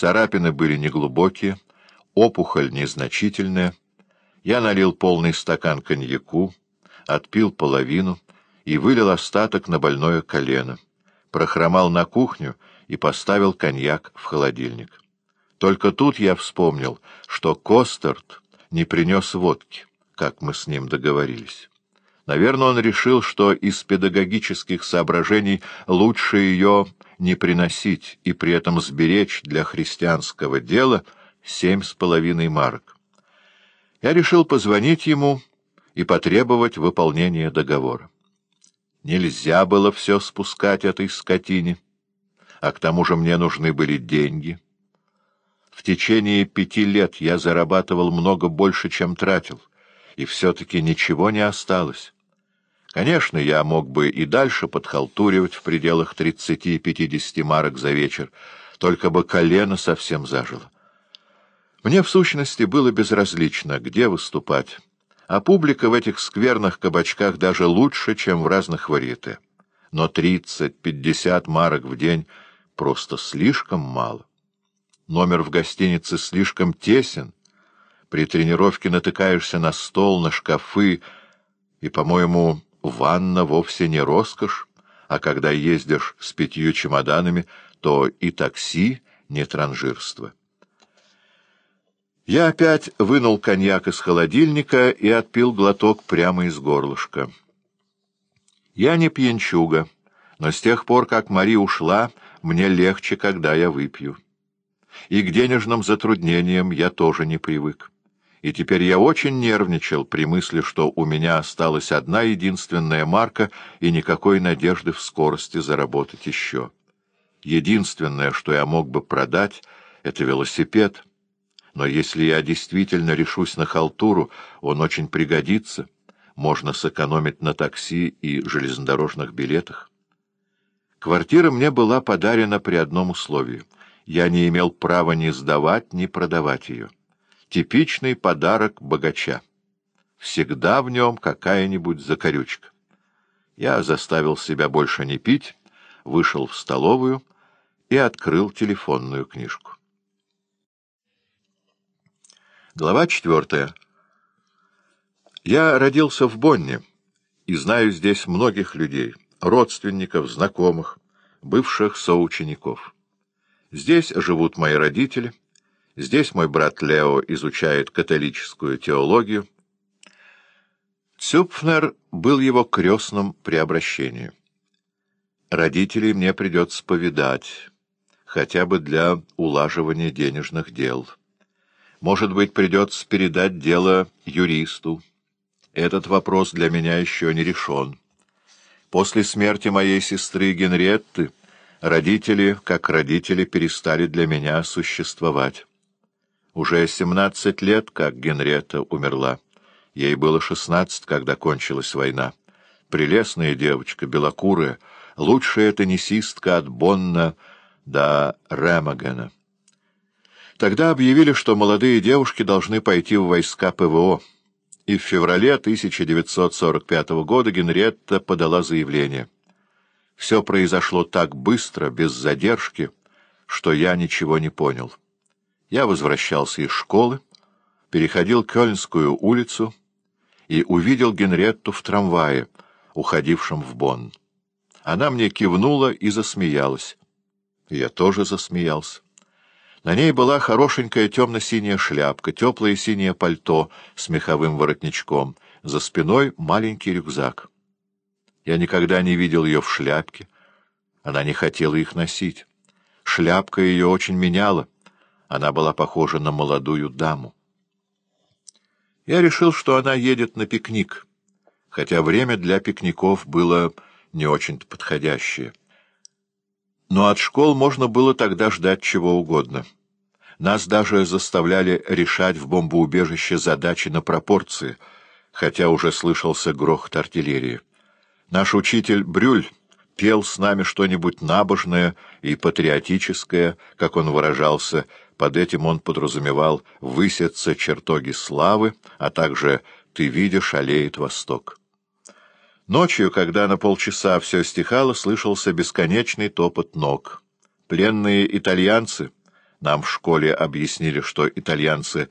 Царапины были неглубокие, опухоль незначительная. Я налил полный стакан коньяку, отпил половину и вылил остаток на больное колено, прохромал на кухню и поставил коньяк в холодильник. Только тут я вспомнил, что Костерт не принес водки, как мы с ним договорились. Наверное, он решил, что из педагогических соображений лучше ее не приносить и при этом сберечь для христианского дела семь с половиной марок. Я решил позвонить ему и потребовать выполнения договора. Нельзя было все спускать этой скотине, а к тому же мне нужны были деньги. В течение пяти лет я зарабатывал много больше, чем тратил, и все-таки ничего не осталось. Конечно, я мог бы и дальше подхалтуривать в пределах 30-50 марок за вечер, только бы колено совсем зажило. Мне, в сущности, было безразлично, где выступать, а публика в этих скверных кабачках даже лучше, чем в разных варьете. Но 30-50 марок в день просто слишком мало. Номер в гостинице слишком тесен. При тренировке натыкаешься на стол, на шкафы, и, по-моему, ванна вовсе не роскошь, а когда ездишь с пятью чемоданами, то и такси не транжирство. Я опять вынул коньяк из холодильника и отпил глоток прямо из горлышка. Я не пьянчуга, но с тех пор, как Мари ушла, мне легче, когда я выпью. И к денежным затруднениям я тоже не привык и теперь я очень нервничал при мысли, что у меня осталась одна единственная марка и никакой надежды в скорости заработать еще. Единственное, что я мог бы продать, — это велосипед. Но если я действительно решусь на халтуру, он очень пригодится. Можно сэкономить на такси и железнодорожных билетах. Квартира мне была подарена при одном условии. Я не имел права ни сдавать, ни продавать ее. Типичный подарок богача. Всегда в нем какая-нибудь закорючка. Я заставил себя больше не пить, вышел в столовую и открыл телефонную книжку. Глава четвертая. Я родился в Бонне и знаю здесь многих людей, родственников, знакомых, бывших соучеников. Здесь живут мои родители — Здесь мой брат Лео изучает католическую теологию. Цюпфнер был его крестным при обращении. Родителей мне придется повидать, хотя бы для улаживания денежных дел. Может быть, придется передать дело юристу. Этот вопрос для меня еще не решен. После смерти моей сестры Генриетты родители, как родители, перестали для меня существовать. Уже семнадцать лет, как Генрета умерла. Ей было шестнадцать, когда кончилась война. Прелестная девочка, белокурая, лучшая теннисистка от Бонна до Ремагена. Тогда объявили, что молодые девушки должны пойти в войска ПВО, и в феврале 1945 года Генретта подала заявление. Все произошло так быстро, без задержки, что я ничего не понял. Я возвращался из школы, переходил Кёльнскую улицу и увидел Генретту в трамвае, уходившем в Бонн. Она мне кивнула и засмеялась. Я тоже засмеялся. На ней была хорошенькая темно-синяя шляпка, теплое синее пальто с меховым воротничком, за спиной маленький рюкзак. Я никогда не видел ее в шляпке. Она не хотела их носить. Шляпка ее очень меняла. Она была похожа на молодую даму. Я решил, что она едет на пикник, хотя время для пикников было не очень-то подходящее. Но от школ можно было тогда ждать чего угодно. Нас даже заставляли решать в бомбоубежище задачи на пропорции, хотя уже слышался грохот артиллерии. Наш учитель Брюль пел с нами что-нибудь набожное и патриотическое, как он выражался, под этим он подразумевал «высятся чертоги славы», а также «ты видишь, олеет восток». Ночью, когда на полчаса все стихало, слышался бесконечный топот ног. Пленные итальянцы, Нам в школе объяснили, что итальянцы